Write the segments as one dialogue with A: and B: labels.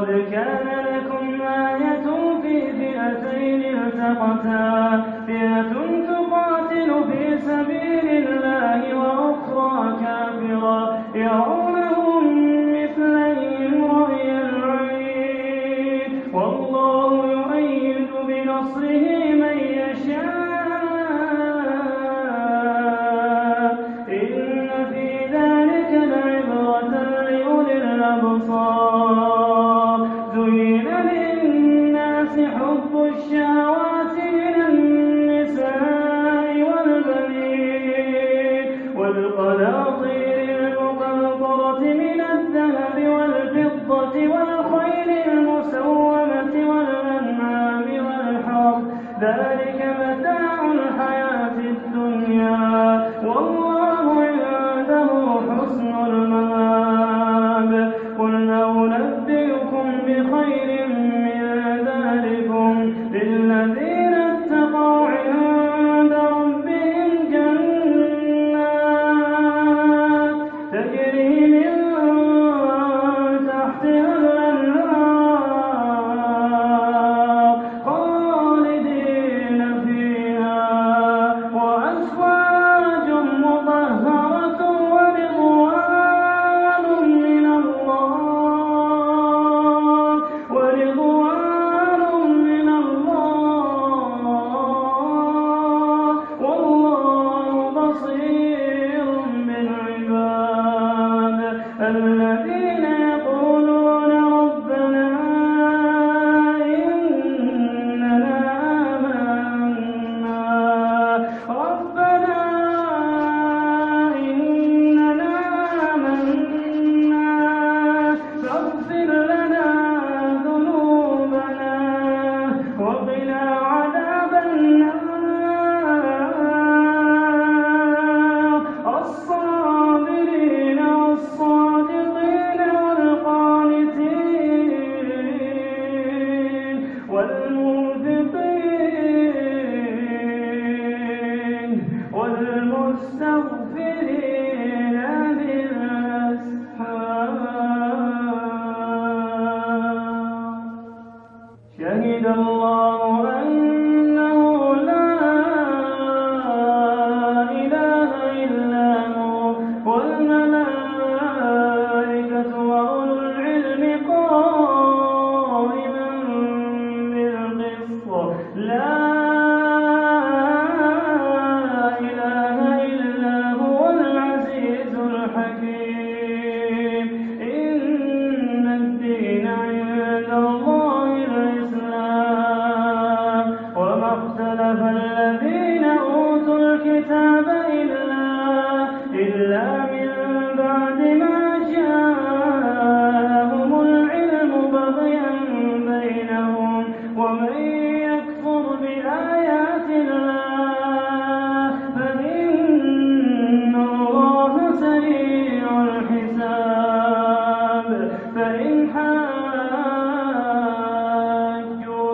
A: قد كان لكم آية في فئتين التقتا. فئة تقاتل في سبيل الله وأخرى كافرة. يعود للناس حب الشهوات من النساء والبنين والقناطير المقنطرة من الذهب والفضة والخيل المسومة والأنعام ذلك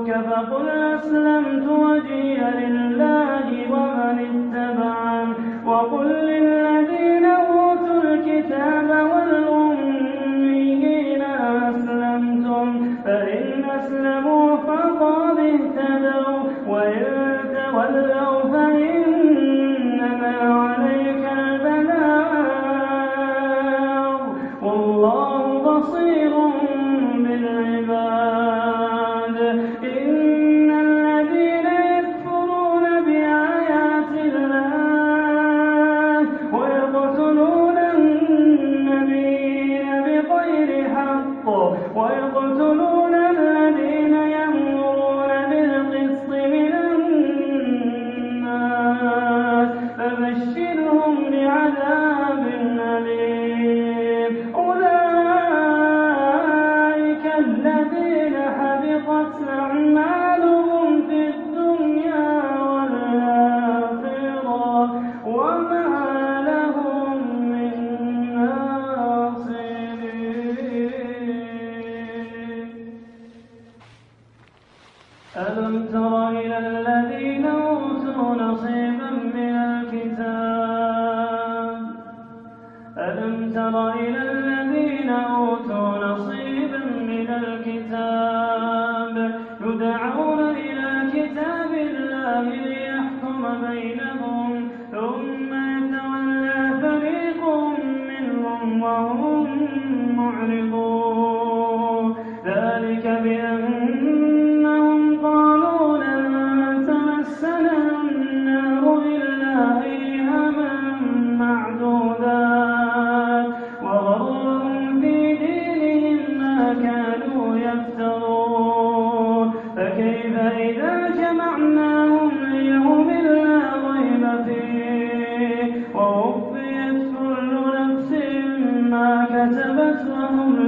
A: ربك فقل أسلمت وجهي لله ومن اتبعن. وقل للذين أوتوا الكتاب والأميين أسلمتم فإن أسلموا فقد اهتدوا.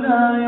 A: لا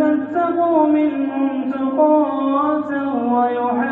A: تتقوا منهم تقاة ويحاسبوا